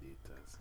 Ditas